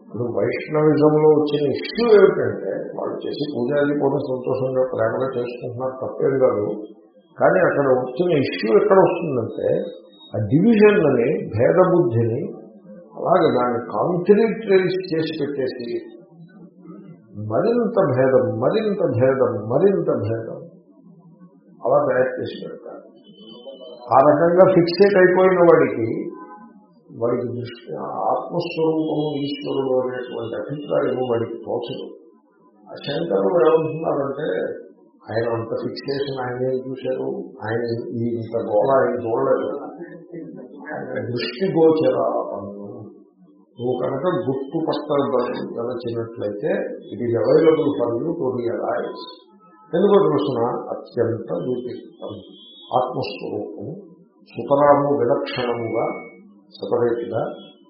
ఇప్పుడు వైష్ణవిజంలో వచ్చిన ఇష్యూ ఏమిటంటే వాళ్ళు చేసి పూజాది కూడా సంతోషంగా ప్రేమగా చేసుకుంటున్నారు తప్పేం కాదు. కానీ అక్కడ వచ్చిన ఇష్యూ ఎక్కడ వస్తుందంటే ఆ డివిజన్ని భేద బుద్ధిని అలాగే దాన్ని కాన్సన్ట్రేట్ చేసి పెట్టేసి మరింత భేదం మరింత భేదం మరింత భేదం. అలా తయారు చేసి పెడతారు. ఆ రకంగా ఫిక్సేట్ అయిపోయిన వాడికి వాడికి దృష్టి ఆత్మస్వరూపము ఈశ్వరుడు అనేటువంటి అభిప్రాయము వాడికి తోచదు. ఆ శంకరులు ఏమంటున్నారంటే ఆయన అంత ఫిక్సేషన్ ఆయన ఏం చూశారు ఆయన ఈ ఇంత గోళ ఆయన చూడలేదు ఆయన దృష్టి గోచర నువ్వు కనుక గుర్తు పట్టదలచినట్లయితే ఇట్ ఇది available for you to realise ఎందుకో చూసిన అత్యంత దూపితం ఆత్మస్వరూపము సుతరాము విలక్షణముగా సపరేట్గా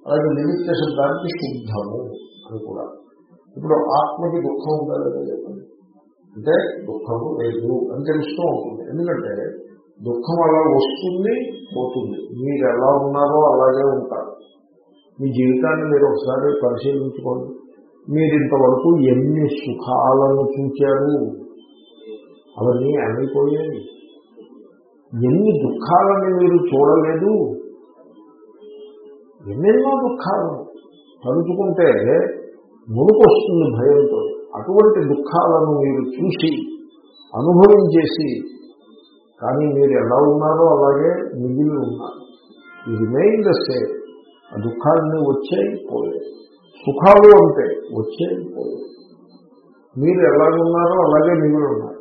అలాగే నిమిత్త శబ్దానికి శుద్ధము అని కూడా. ఇప్పుడు ఆత్మకి దుఃఖం ఉందా లేదా చెప్పండి. అంటే దుఃఖము లేదు అని తెలుస్తూ ఉంటుంది. ఎందుకంటే దుఃఖం అలా వస్తుంది పోతుంది. మీరు ఎలా ఉన్నారో అలాగే ఉంటారు. మీ జీవితాన్ని మీరు ఒకసారి పరిశీలించుకోండి. మీరు ఇంతవరకు ఎన్ని సుఖాలను చూచారు? అవన్నీ అన్నిపోయాయి ఎన్ని దుఃఖాలను మీరు చూడలేదు? ఎన్నెన్నో దుఃఖాలు. తలుచుకుంటే మునుకొస్తుంది భయంతో. అటువంటి దుఃఖాలను మీరు చూసి అనుభవించేసి కానీ మీరు ఎలా ఉన్నారో అలాగే మిగిలి ఉన్నారు. ఈ రిమైన్ ద సేఫ్ ఆ దుఃఖాన్ని వచ్చాయి పోయాయి. సుఖాలు అంటే వచ్చాయి పోయాయి. మీరు ఎలాగున్నారో అలాగే మిగిలి ఉన్నారు.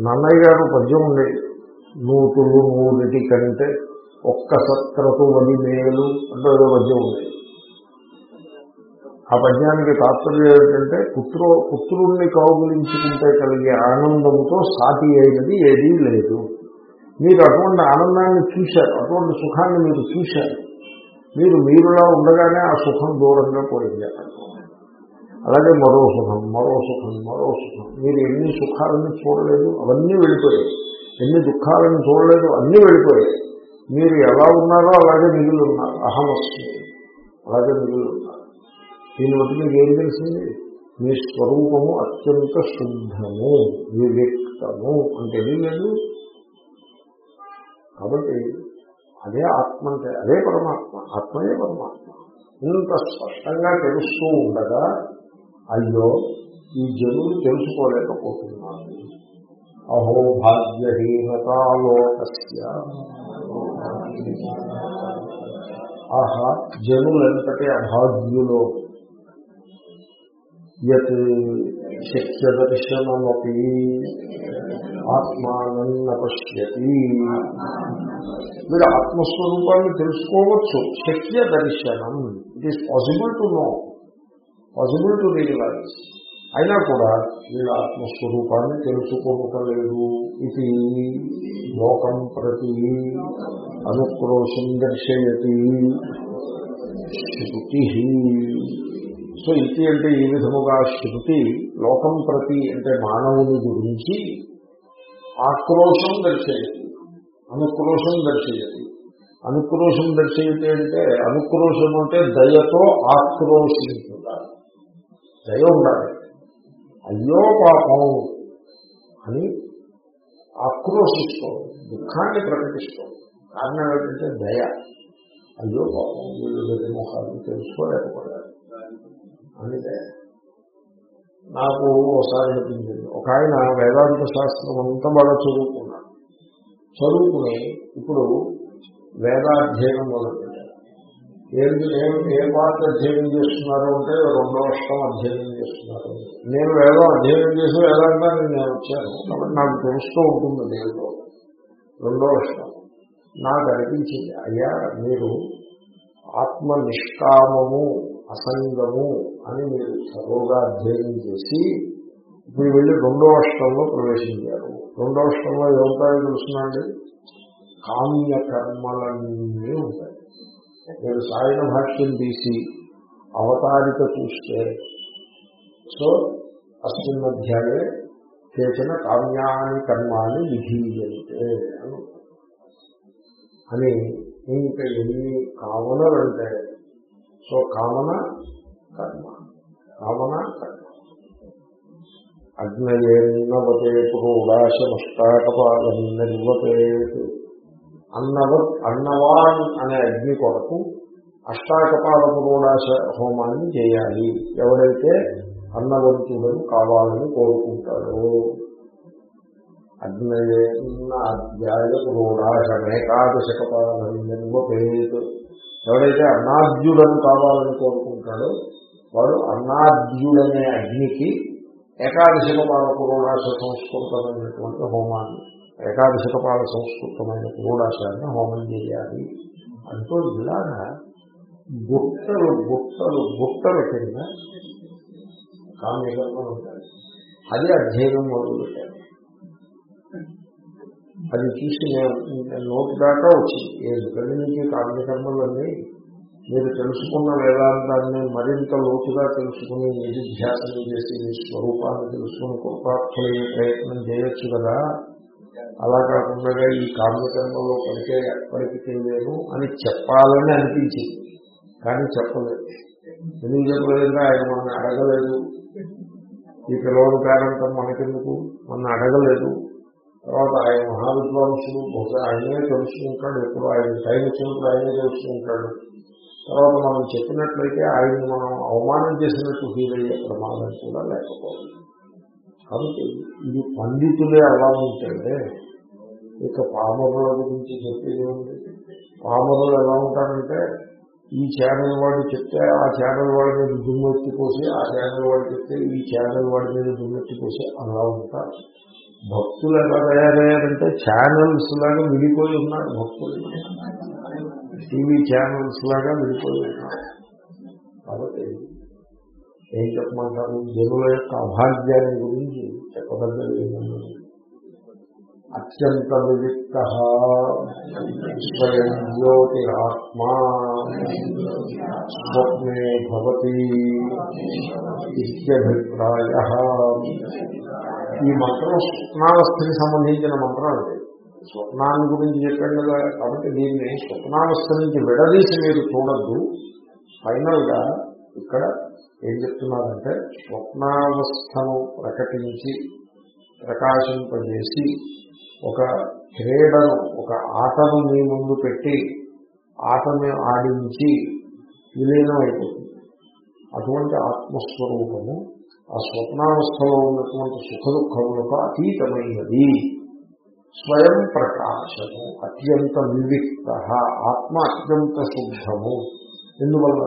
నన్నయ్య గారు పద్యం ఉండేది నూతులు నూరిటి కంటే ఒక్క సత్రతో వలి మేలు అంటే ఏదో పద్యం ఉండేది ఆ పద్యానికి తాత్పర్యం ఏమిటంటే పుత్రో పుత్రుణ్ణి కౌగులించుకుంటే కలిగే ఆనందంతో సాటి అయినది ఏదీ లేదు. మీరు అటువంటి ఆనందాన్ని చూశారు అటువంటి సుఖాన్ని మీరు చూశారు. మీరు మీరులా ఉండగానే ఆ సుఖం దూరంగా పోయింది. అలాగే మరో సుఖం మరో సుఖం మరో సుఖం. మీరు ఎన్ని సుఖాలను చూడలేదు అవన్నీ వెళ్ళిపోయాయి. ఎన్ని దుఃఖాలను చూడలేదు అన్నీ వెళ్ళిపోయాయి. మీరు ఎలా ఉన్నారో అలాగే మిగిలి ఉన్నారు. అహమస్మి అలాగే మిగిలి ఉన్నారు. దీన్ని బట్టి మీకు ఏం తెలిసింది? మీ స్వరూపము అత్యంత శుద్ధము వివేక్తము. అంటే ఏమీ లేదు? కాబట్టి అదే ఆత్మ అంటే అదే పరమాత్మ ఆత్మయే పరమాత్మ. ఇంత స్పష్టంగా తెలుస్తూ ఉండగా అయ్యో ఈ జనులు తెలుసుకోలేకపోతున్నారు అహో భాగ్యహీనతాలోకస్య ఆహా జనులెంతటి అభాగ్యులో. యత్ శక్యదర్శనమీ ఆత్మానన్న పశ్యతి మీరు ఆత్మస్వరూపాన్ని తెలుసుకోవచ్చు. శక్య దర్శనం it is possible to know possible to realise అయినా కూడా వీళ్ళ ఆత్మస్వరూపాన్ని తెలుసుకోవటలేదు. ఇది లోకం ప్రతి అనుక్రోశం దర్శయతి. శృతి. సో ఇది అంటే ఈ విధముగా శృతి లోకం ప్రతి అంటే మానవుని గురించి ఆక్రోశం దర్శయతి అనుక్రోశం దర్శయతి. అనుక్రోశం దర్శయతి అంటే అనుక్రోశం అంటే దయతో ఆక్రోశించుండాలి దయ ఉండాలి. అయ్యో పాపం అని ఆక్రోశిస్తోంది దుఃఖాన్ని ప్రకటిస్తోంది. కారణం ఏంటంటే దయ. అయ్యో పాపం వీళ్ళు మొహాలు తెలుసుకోలేకపోయారు. అంటే నాకు ఒకసారి అనిపించింది ఒక ఆయన వేదాంత శాస్త్రం అంతా బాగా చదువుకున్నాడు. చదువుకుని ఇప్పుడు వేదాధ్యయనం మొదలుపెట్టారు. ఏంటి ఏం ఏ పాట అధ్యయనం చేస్తున్నారు అంటే రెండో వర్షం అధ్యయనం చేస్తున్నారు. నేను వేదం అధ్యయనం చేసి వేదాంతాన్ని నేను వచ్చాను. కాబట్టి నాకు తెలుస్తూ ఉంటుంది దేవుడు రెండో వర్షం నాకు అనిపించింది అయ్యా మీరు ఆత్మ నిష్కామము అసంగము అని మీరు చదువుగా అధ్యయనం చేసి ఇప్పుడు వెళ్ళి రెండో అష్టంలో ప్రవేశించారు. రెండో అష్టంలో ఏముంటాయో తెలుసునండి కామ్య కర్మలన్నీ ఉంటాయి. మీరు సాయన భాష్యం తీసి అవతారిక చూస్తే సో అస్మిన్ అధ్యాయే చేసిన కామ్యాన్ని కర్మాన్ని విధీయంతే అని. ఇంకా ఎన్ని కామనలంటే సో కామన కర్మ. కామన కర్మ. అగ్నయేన్నవతే పురోడాశమస్తాకపాలం నిర్వపేత్ అన్నవ అన్నవాన్ అనే అగ్ని కొరకు అష్టాకపాల పురోడాశ హోమాన్ని చేయాలి. ఎవడైతే అన్నవంతులను కావాలని కోరుకుంటాడో అగ్నయేన్న అధ్యాయ పురోడాశమేకాదశకపాలం నిర్వపేత్ ఎవడైతే అన్నాద్యుడని కావాలని కోరుకుంటాడో వాడు అన్నాద్యుడనే అగ్నికి ఏకాదశకపాల పురోడాశ సంస్కృతమైనటువంటి హోమాన్ని ఏకాదశకపాల సంస్కృతమైన పురోడాశాన్ని హోమం చేయాలి అంటూ ఇలాగా గుట్టలు గుట్టలు గుట్టలు కింద కామ్యకర్మలు ఉంటాయి. అది అధ్యయనం మొదలుపెట్టారు. అది చూసి నోటి దాకా వచ్చింది. ఎందుకంటే మీకు కార్యకర్మలన్నీ మీరు తెలుసుకున్న వేదాంతాన్ని మరింత లోతుగా తెలుసుకుని నిధిధ్యాసనం చేసి మీ స్వరూపాన్ని తెలుసుకుని కృపార్థులయ్యే ప్రయత్నం చేయొచ్చు కదా. అలా కాకుండా ఈ కామ్యకర్మలో పడితే ఎప్పటికీ లేదు అని చెప్పాలని అనిపించింది. కానీ చెప్పలేదు. ఎందుకు చెప్పలేదంటే ఆయన మన అడగలేదు. ఈ పిల్లవాడు పేరంతా మనకెందుకు? మన అడగలేదు. తర్వాత ఆయన మహావిద్వాంసులు బహుశా ఆయనే తెలుసుకుంటాడు ఎప్పుడు ఆయన టైం వచ్చినప్పుడు ఆయనే తెలుసుకుంటాడు తర్వాత మనం చెప్పినట్లయితే ఆయన్ని మనం అవమానం చేసినట్టు ఫీల్ అయ్యే ప్రమాదం కూడా లేకపోవాలి కాబట్టి ఇది పండితులే అలా ఉంటే ఇక పామరుల గురించి చెప్పేది ఉంది పామరులు ఎలా ఉంటారంటే ఈ ఛానల్ వాడు చెప్తే ఆ ఛానల్ వాడి మీద దుమ్మెత్తిపోసి ఆ ఛానల్ వాడు చెప్తే ఈ ఛానల్ వాడి మీద దుమ్మెత్తిపోసి అలా ఉంటారు. భక్తులు ఎలా తయారయ్యారంటే ఛానల్స్ లాగా విడిపోయి ఉన్నారు. భక్తులు టీవీ ఛానల్స్ లాగా విడిపోయి ఉన్నారు. కాబట్టి ఏం చెప్పమంటారు? జనుల యొక్క అభాగ్యాన్ని గురించి చెప్పదగ్గది అత్యంత వివిక్త స్వయం జ్యోతిరాత్మా స్వప్నే భవతి ఇత్యభిప్రాయ ఈ మంత్రం స్వప్నావస్థకి సంబంధించిన మంత్రం అండి. స్వప్నాన్ని గురించి చెప్పాడు కదా కాబట్టి దీన్ని స్వప్నావస్థ నుంచి విడదీసి మీరు చూడద్దు. ఫైనల్గా ఇక్కడ ఏం చెప్తున్నారంటే స్వప్నావస్థను ప్రకటించి ప్రకాశింపజేసి ఒక క్రీడను ఒక ఆటను మీ ముందు పెట్టి ఆటను ఆడించి విలీనం అయిపోతుంది అటువంటి ఆత్మస్వరూపము ఆ స్వప్నావస్థలో ఉన్నటువంటి సుఖ దుఃఖములకు అతీతమైనది. స్వయం ప్రకాశము అత్యంత వివిక్త ఆత్మ అత్యంత శుద్ధము. ఎందువల్ల?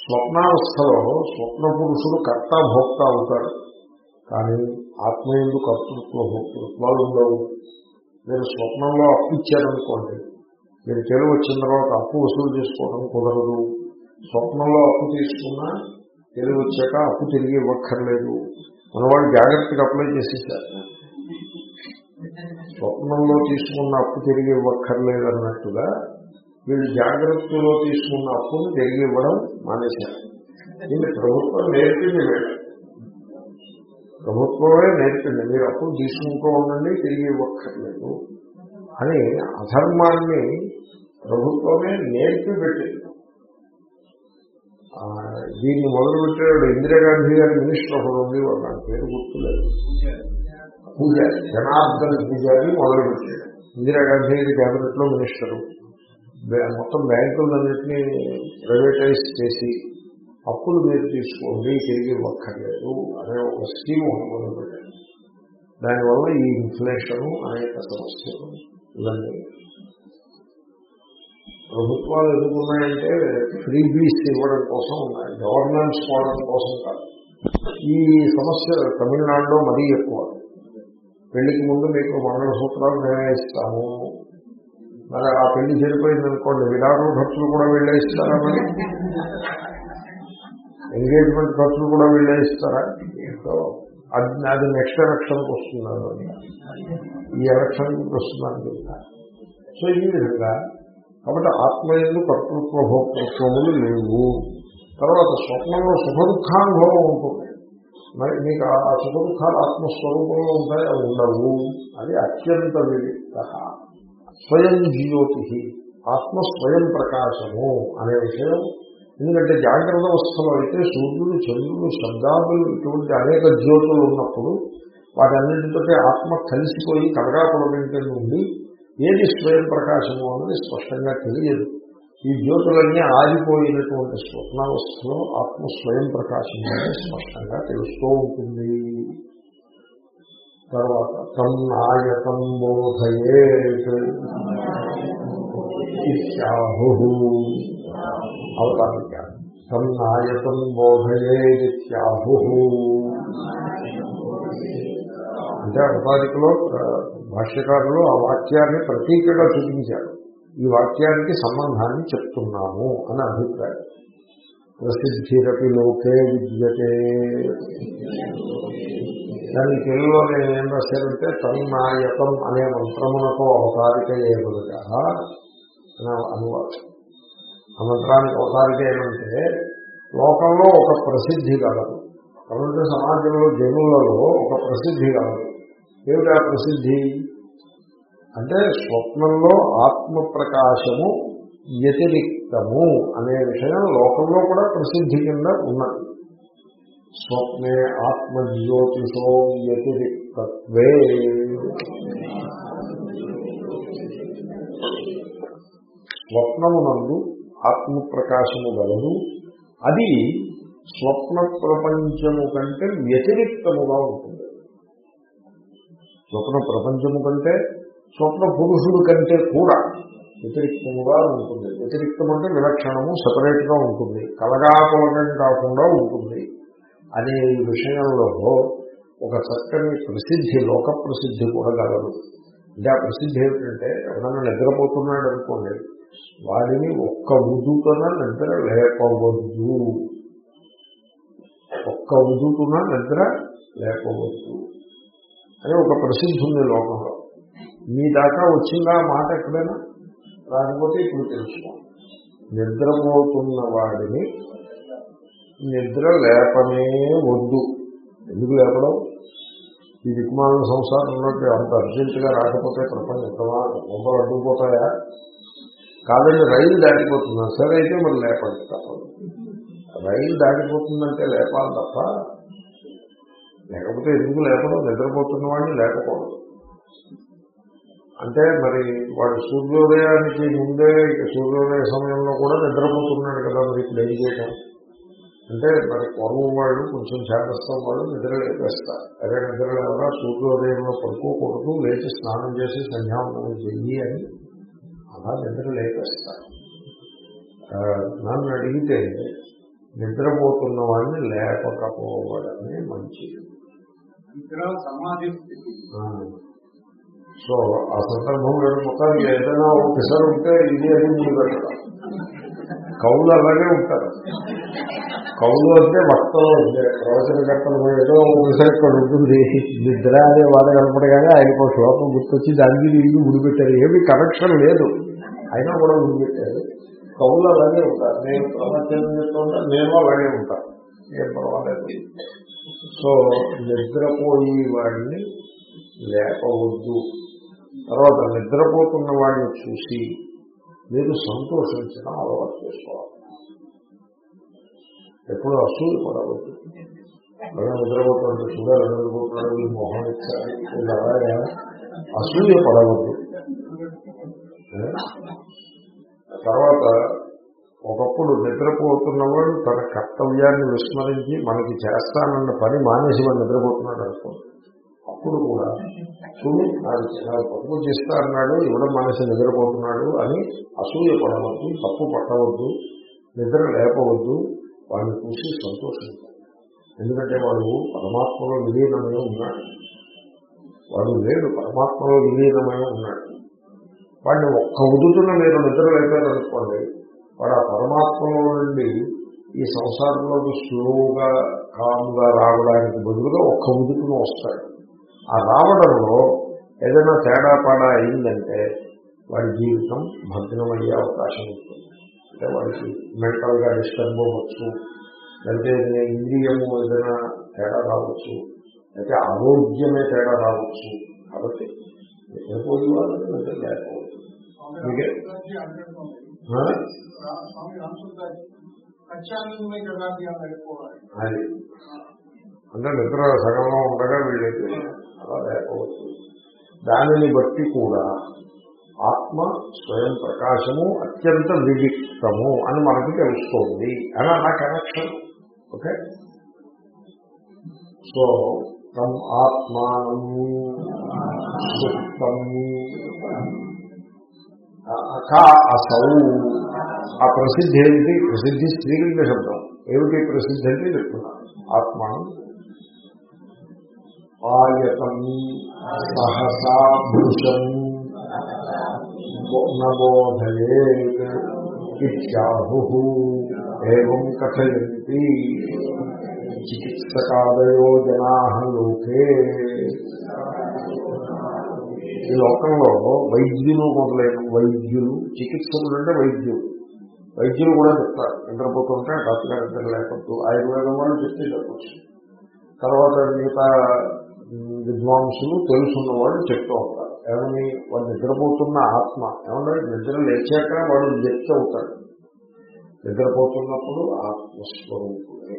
స్వప్నావస్థలో స్వప్న పురుషుడు కర్త భోక్త అవుతాడు. కానీ ఆత్మ ఎందు కర్తృత్వ భోక్తృత్వాలు ఉండవు. మీరు స్వప్నంలో అప్పు ఇచ్చారనుకోండి మీరు తెలివి వచ్చిన తర్వాత అప్పు వసూలు చేసుకోవడం కుదరదు. స్వప్నంలో అప్పు తీసుకున్నా తెలివి వచ్చాక అప్పు తిరిగి ఇవ్వక్కర్లేదు. మనవాళ్ళు జాగ్రత్తగా అప్లై చేసేసారు. స్వప్నంలో తీసుకున్న అప్పు తిరిగి ఇవ్వక్కర్లేదు అన్నట్టుగా వీళ్ళు జాగ్రత్తలో తీసుకున్న అప్పును తిరిగి ఇవ్వడం మానేశారు. దీన్ని ప్రభుత్వం నేర్పింది వీళ్ళు ప్రభుత్వమే నేర్పింది. మీరు అప్పులు తీసుకుంటూ ఉండండి తిరిగి ఇవ్వక్కర్లేదు అని అధర్మాన్ని ప్రభుత్వమే నేర్పి పెట్టింది దీన్ని మొదలుపెట్టాడు ఇందిరాగాంధీ గారి మినిస్టర్ ఒకడు ఉంది వాడు నాకు పేరు గుర్తులేదు. పూజ జనార్దన్ పూజారి మొదలుపెట్టాడు. ఇందిరాగాంధీ గారి క్యాబినెట్లో మినిస్టరు మొత్తం బ్యాంకులన్నింటినీ ప్రైవేటైజ్ చేసి అప్పులు మీరు తీసుకోండి తిరిగి ఇవ్వక్కర్లేదు అనే ఒక స్కీమ్ మొదలుపెట్టాడు. దానివల్ల ఈ ఇన్ఫ్లేషను అనేక సమస్యలు ఇవన్నీ ప్రభుత్వాలు ఎందుకున్నాయంటే ఫ్రీ బీస్ ఇవ్వడం కోసం ఉన్నాయి గవర్నెన్స్ పోవడం కోసం కాదు. ఈ సమస్య తమిళనాడులో మరీ ఎక్కువ. పెళ్ళికి ముందు మీకు మంగళసూత్రాలు మేమే ఇస్తాము మరి ఆ పెళ్ళి చెడిపోయింది అనుకోండి విరాళం ఖర్చులు కూడా వీళ్ళే ఇస్తారా మరి? ఎంగేజ్మెంట్ ఖర్చులు కూడా వీళ్ళే ఇస్తారా? అది అది నెక్స్ట్ ఎలక్షన్కి వస్తున్నారు. ఈ ఎలక్షన్కి వస్తున్నారు. సో ఈ విధంగా కాబట్టి ఆత్మయందు కర్తృత్వ భోక్తృత్వములు లేవు. తర్వాత స్వప్నంలో సుఖ దుఃఖానుభవం ఉంటుంది. మరి మీకు ఆ సుఖ దుఃఖాలు ఆత్మస్వరూపంలో ఉంటాయి అవి ఉండవు. అది అత్యంత వివిక్త స్వయం జ్యోతి ఆత్మ స్వయం ప్రకాశము అనే విషయం. ఎందుకంటే జాగ్రత్త అవస్థలో అయితే సూర్యుడు చంద్రుడు శబ్దాదులు ఇటువంటి అనేక జ్యోతులు ఉన్నప్పుడు వాటన్నింటితో ఆత్మ కలిసిపోయి కలగాపులగింటి నుండి ఏది స్వయం ప్రకాశము అన్నది స్పష్టంగా తెలియదు. ఈ జ్యోతులన్నీ ఆగిపోయినటువంటి స్వప్నావస్థలో ఆత్మ స్వయం ప్రకాశం అనేది స్పష్టంగా తెలుస్తూ ఉంటుంది. తర్వాత తన్నాయతం బోధయేత్ ఇత్యాహు అవతారిక. తన్నాయతం బోధయేదిత్యాహు అంటే అవతారికలో భాష్యకారులు ఆ వాక్యాన్ని ప్రతీకగా చూపించారు. ఈ వాక్యానికి సంబంధాన్ని చెప్తున్నాము అని అభిప్రాయం. ప్రసిద్ధిరపి లోకే విద్యతే. దాని తెలుగులో నేను ఏం రాశానంటే తన్నాయతం అనే మంత్రమునకు అవతారిక ఏమనగా అని అనువాదం ఆ మంత్రానికి అవతారిక ఏమంటే లోకంలో ఒక ప్రసిద్ధి కలదు. కాబట్టి సమాజంలో జనులలో ఒక ప్రసిద్ధి కలదు. ఏమిటి ఆ ప్రసిద్ధి? అంటే స్వప్నంలో ఆత్మ ప్రకాశము వ్యతిరిక్తము అనే విషయం లోకంలో కూడా ప్రసిద్ధి కింద ఉన్నది. స్వప్నే ఆత్మజ్యోతిషో వ్యతిరిక్తత్వే. స్వప్నమునందు ఆత్మ ప్రకాశము గలదు. అది స్వప్న ప్రపంచము కంటే వ్యతిరిక్తముగా ఉంటుంది. స్వప్న ప్రపంచము కంటే స్వప్న పురుషుడు కంటే కూడా వ్యతిరిక్తముగా ఉంటుంది. వ్యతిరిక్తం అంటే విలక్షణము సపరేట్గా ఉంటుంది. కలగాపలకం కాకుండా ఉంటుంది. అనే విషయంలో ఒక చక్కని ప్రసిద్ధి లోక ప్రసిద్ధి కూడా కలదు. అంటే ఆ ప్రసిద్ధి ఏమిటంటే ఎవరైనా నిద్రపోతున్నాడు అనుకోండి వాడిని ఒక్క ఉదుతున నిద్ర లేపవద్దు. ఒక్క ఉదుతున నిద్ర లేపవద్దు. అని ఒక ప్రసిద్ధి ఉంది లోకంలో. మీ దాకా వచ్చిందా మాట ఎక్కడైనా రాకపోతే ఇప్పుడు తెలుసుకో. నిద్రపోతున్న వాడిని నిద్ర లేపనే వద్దు. ఎందుకు లేపడం? ఈ దిక్మాల సంసారంలోకి అంత అర్జెంటుగా రాకపోతే ప్రపంచం ఎంతమా బొమ్మలు అడ్డుకుపోతాయా? కాదండి రైలు దాటిపోతుందా? సరే అయితే మరి లేపండి. తప్పదు. రైలు దాటిపోతుందంటే లేపాలి తప్ప లేకపోతే ఎందుకు లేపడం? నిద్రపోతున్న వాడిని లేకపోవడం అంటే మరి వాడు సూర్యోదయానికి ముందే సూర్యోదయ సమయంలో కూడా నిద్రపోతున్నాడు కదా మరి ఇప్పుడు ఏం చేయటం అంటే మరి పూర్వం వాళ్ళు కొంచెం చేతస్థం వాళ్ళు నిద్ర లేపేస్తారు. అదే నిద్ర లేవగా సూర్యోదయంలో పడుకోకూడదు లేచి స్నానం చేసి సంధ్యావందనం చెయ్యి అని అలా నిద్ర లేపేస్తారు. నన్ను అడిగితే నిద్రపోతున్న వాడిని లేపకపోవడమే మంచిది. సమాధి స్థితి సో ఆ సందర్భంలో మొత్తానికి ఏదైనా ఒక ఉంటే ఇది అది ముందు పెట్టడం కవులు అలాగే ఉంటారు. కవులు అంటే వక్తలు అంటే ప్రవచనకర్తలు ఏదో ఒకసారి ఇక్కడ ఉంటుంది. నిద్ర అనే వాడ కనపడగానే ఆయనకు ఒక శ్లోకం గుర్తొచ్చి దానికి దీనికి ముడిపెట్టారు. ఏమి కనెక్షన్ లేదు. అయినా కూడా ముడిపెట్టారు. కవులు అలాగే ఉంటారు. నేను ప్రవచనం చెప్తుంటా నేను అలాగే ఉంటాను. ఏం పర్వాలేదు. సో నిద్రపోయి వాడిని లేపవద్దు. తర్వాత నిద్రపోతున్న వాడిని చూసి మీరు సంతోషించడం అలవాటు చేసుకోవాలి. ఎప్పుడు అసూలు పడవద్దు. బాగా నిద్రపోతున్నాడు చూడాలి నిద్రపోతున్నాడు ఈ మొహం ఇచ్చారు ఇలా అసూయ పడవద్దు. తర్వాత ఒకప్పుడు నిద్రపోతున్నవాడు తన కర్తవ్యాన్ని విస్మరించి మనకి చేస్తానన్న పని మానేసి వాడు నిద్రపోతున్నాడు అనుకోండి. అప్పుడు కూడా. చూడు నాకు నాకు తప్పు చేస్తా అన్నాడు ఇవ్వడం మనసు నిద్రపోతున్నాడు అని అసూయ పడవద్దు తప్పు పట్టవద్దు నిద్ర లేపవద్దు వాడిని చూసి సంతోషించాలి. ఎందుకంటే వాడు పరమాత్మలో విలీనమై ఉన్నాడు. వాడు లేడు పరమాత్మలో విలీనమై ఉన్నాడు. వాడిని ఒక్క ఉదుతున్న మీరు నిద్ర లేపారనుకోండి వాడు ఆ పరమాత్మలో నుండి ఈ సంసారంలోకి స్లోగా కామ్గా రావడానికి బదులుగా ఒక్క ఉదుటున వస్తాడు. ఆ రావడంలో ఏదైనా తేడా పాడా అయిందంటే వాడి జీవితం భగ్నమయ్యే అవకాశం ఉంటుంది. అంటే వాడికి మెంటల్గా డిస్టర్బ్ అవ్వచ్చు లేకపోతే ఇంద్రియము ఏదైనా తేడా రావచ్చు అయితే ఆరోగ్యమే తేడా రావచ్చు. కాబట్టి నిద్రపోయి వాళ్ళని నిద్ర లేకపోవచ్చు. అది. అంటే నిద్ర సగంలో ఉండగా వీళ్ళైతే అలా లేకపోవచ్చు. దానిని బట్టి కూడా ఆత్మ స్వయం ప్రకాశము అత్యంత వివిక్తము అని మనకి తెలుస్తోంది. అని నా కనెక్షన్ ఓకే సో తమ్ ఆత్మానం సుప్తం. కా అసౌ. ఆ ప్రసిద్ధి ఏంటి? ప్రసిద్ధి స్త్రీలింగ శబ్దం. ఏమిటి ప్రసిద్ధి అంటే చెప్తున్నా. ఆత్మానం ఆయతం సహసా భూషం నబోధయే ఇత్యాహు ఏం కథయంతి చికిత్సకాదయో జనా లోకే. ఈ లోకంలో వైద్యులు మొదలైన వైద్యులు చికిత్సకులు అంటే వైద్యులు. వైద్యులు కూడా చెప్తారు. నిద్రపోతుంటే డాక్టర్ గారు నిద్ర లేకపోతే ఆయుర్వేదం వాళ్ళు చెప్తే చెప్పచ్చు. తర్వాత మిగతా విద్వాంసులు తెలుసున్న వాళ్ళు చెప్తూ ఉంటారు. ఏమని వాడు నిద్రపోతున్న ఆత్మ ఏమన్నా నిద్ర లేచాక వాడు వ్యక్తి అవుతాడు. నిద్రపోతున్నప్పుడు ఆత్మస్వరూపుడే.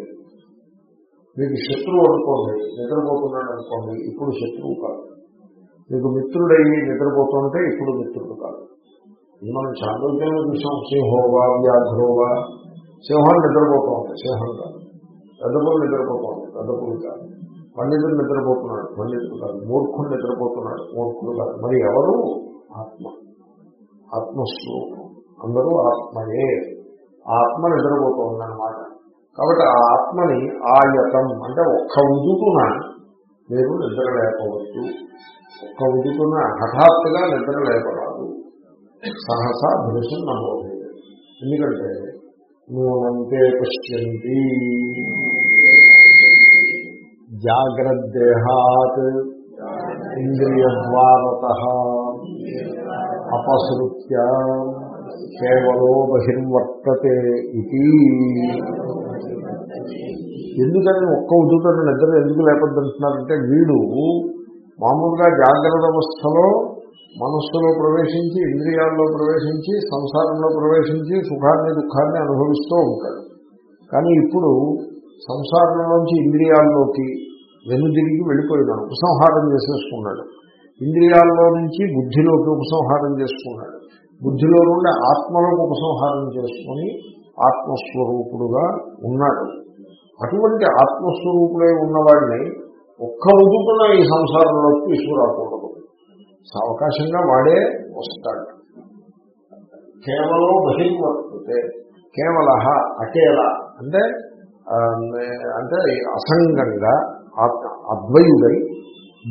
మీకు శత్రువు అనుకోండి నిద్రపోతున్నాడు అనుకోండి ఇప్పుడు శత్రువు కాదు. మీకు మిత్రుడయ్యి నిద్రపోతుంటే ఇప్పుడు మిత్రుడు కాదు. ఇది మనం చాంద్రోగ్యంలో చూసాం సింహోవా వ్యాఘ్రోవా. సింహం నిద్రపోతూ ఉంటాయి సింహం కాదు. పెద్దపులు నిద్రపోతూ ఉంటాయి పెద్దపులు కాదు. పండితుడు నిద్రపోతున్నాడు పండితుడు కాదు మూర్ఖుడు నిద్రపోతున్నాడు మూర్ఖుడు కాదు. మరి ఎవరు? ఆత్మ. ఆత్మస్వరూపం. అందరూ ఆత్మయే. ఆత్మ నిద్రపోతుందన్నమాట. కాబట్టి ఆ ఆత్మని ఆయతం అంటే ఒక్క ఉదుటున మీరు నిద్ర లేపవచ్చు ఒక్క ఉదుటున హఠాత్తుగా నిద్ర లేపరాదు సహసా దృశ్యం నమోదే ఎందుకంటే నూనంతే పశ్యంతి. జాగ్రద్దేహాత్ ఇంద్రియద్వారత అపసృత్య కేవలో బహిర్వర్తతే ఇది. ఎందుకని ఒక్క ఉదుటను నిద్ర ఎందుకు లేపద్దంటున్నారంటే వీడు మామూలుగా జాగ్రత్త అవస్థలో మనస్సులో ప్రవేశించి ఇంద్రియాల్లో ప్రవేశించి సంసారంలో ప్రవేశించి సుఖాన్ని దుఃఖాన్ని అనుభవిస్తూ ఉంటాడు. కానీ ఇప్పుడు సంసారంలోంచి ఇంద్రియాల్లోకి వెనుదిరిగి వెళ్ళిపోయినాడు ఉపసంహారం చేసేసుకున్నాడు. ఇంద్రియాల్లో నుంచి బుద్ధిలోకి ఉపసంహారం చేసుకున్నాడు బుద్ధిలో నుండి ఆత్మలోకి ఉపసంహారం చేసుకుని ఆత్మస్వరూపుడుగా ఉన్నాడు. అటువంటి ఆత్మస్వరూపుడై ఉన్నవాడిని ఒక్క ఉదుకున ఈ సంసారంలోకి తీసుకురాకూడదు. అవకాశంగా వాడే వస్తాడు. కేవలం బహిర్వర్తతే కేవల అకేల అంటే అంటే అసంగంగా అద్వయుడై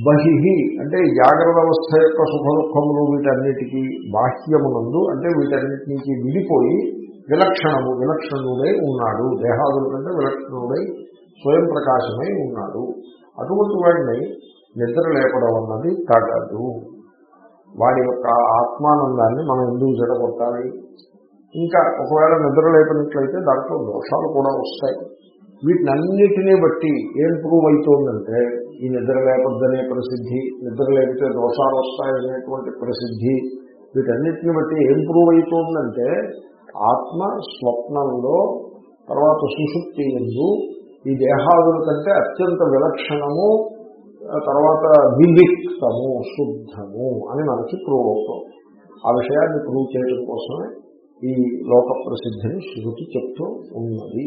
బహి అంటే జాగ్రత్త అవస్థ యొక్క సుఖ దుఃఖములు వీటన్నిటికీ బాహ్యమునందు అంటే వీటన్నిటి నుంచి విడిపోయి విలక్షణము విలక్షణుడై ఉన్నాడు. దేహాదుల కంటే విలక్షణుడై స్వయం ప్రకాశమై ఉన్నాడు. అటువంటి వాడిని నిద్ర లేపడం అన్నది తగదు. వాడి యొక్క ఆత్మానందాన్ని మనం ఎందుకు జడగొట్టాలి ఇంకా ఒకవేళ నిద్ర లేపినట్లయితే దాంట్లో దోషాలు కూడా వస్తాయి. వీటినన్నిటినీ బట్టి ఏం ప్రూవ్ అవుతోందంటే ఈ నిద్ర లేపద్దనే ప్రసిద్ధి నిద్ర లేకపోతే దోషాలు వస్తాయనేటువంటి ప్రసిద్ధి వీటన్నిటిని బట్టి ఏం ప్రూవ్ అవుతోందంటే ఆత్మ స్వప్నంలో తర్వాత సుశుక్తి ఎందు ఈ దేహాదుల కంటే అత్యంత విలక్షణము తర్వాత వివిక్తము శుద్ధము అని మనకి ప్రూవ్ అవుతాం ఆ విషయాన్ని ప్రూవ్ చేయడం కోసమే ఈ లోక ప్రసిద్ధిని శృతి చెప్తూ ఉన్నది.